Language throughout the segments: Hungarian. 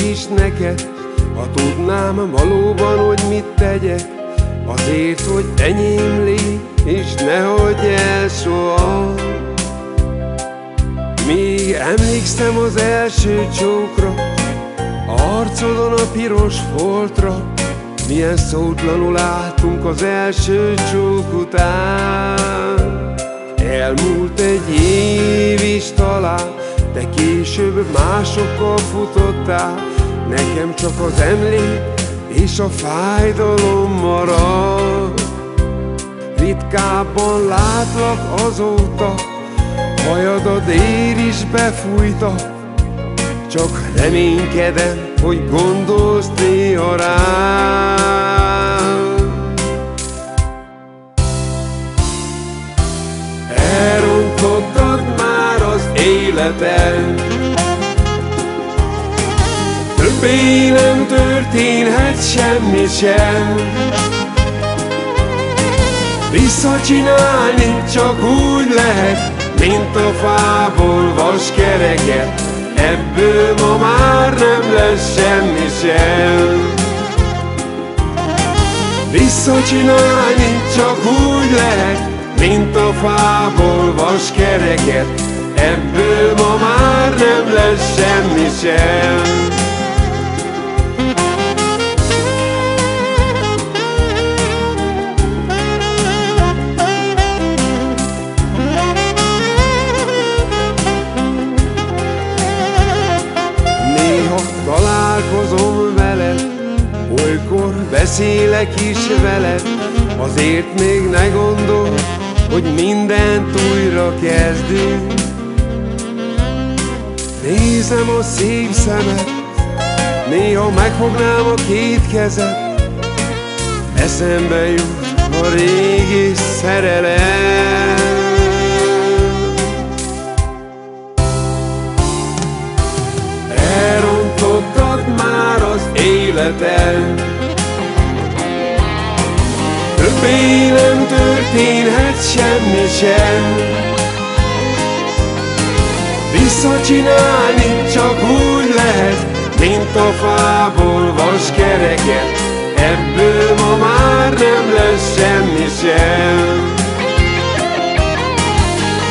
is neked, ha tudnám valóban, hogy mit tegyek, azért, hogy enyém légy, és ne hagyj el soha. Még emlékszem az első csókra, arcodon a piros foltra, milyen szótlanul álltunk az első csók után. Elmúlt egy év de később másokkal futottál, nekem csak az emlék és a fájdalom marad. Ritkábban látlak azóta, hajadat ér is befújta, csak reménykedem, hogy gondolsz néha életem, Többé nem történhet semmi sem. Visszacsinálni csak úgy lehet Mint a fából vaskereket Ebből ma már nem lesz semmi sem. Visszacsinálni csak úgy lehet Mint a fából vaskereket Ebből ma már nem lesz semmi sem találkozom veled, olykor beszélek is veled, azért még ne gondol, hogy mindent újra kezdünk. Nézem a szép szemed, néha megfognám a két kezed, eszembe jut a régi szerelem. életem. Többé nem történhet semmi sem Visszacsinálni csak úgy lehet Mint a fából vaskereket Ebből ma már nem lesz semmi sem.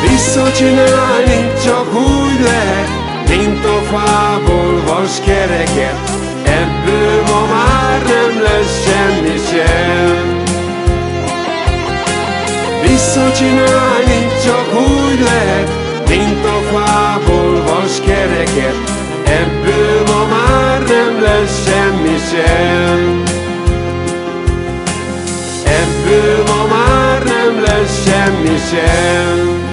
Visszacsinálni csak úgy lehet Mint a fából vaskereket Ebből ma már nem lesz semmi sem. Visszacsinálni csak úgy lehet vaskereket Ebből ma már nem lesz semmi sem. Ebből ma már nem lesz semmi sem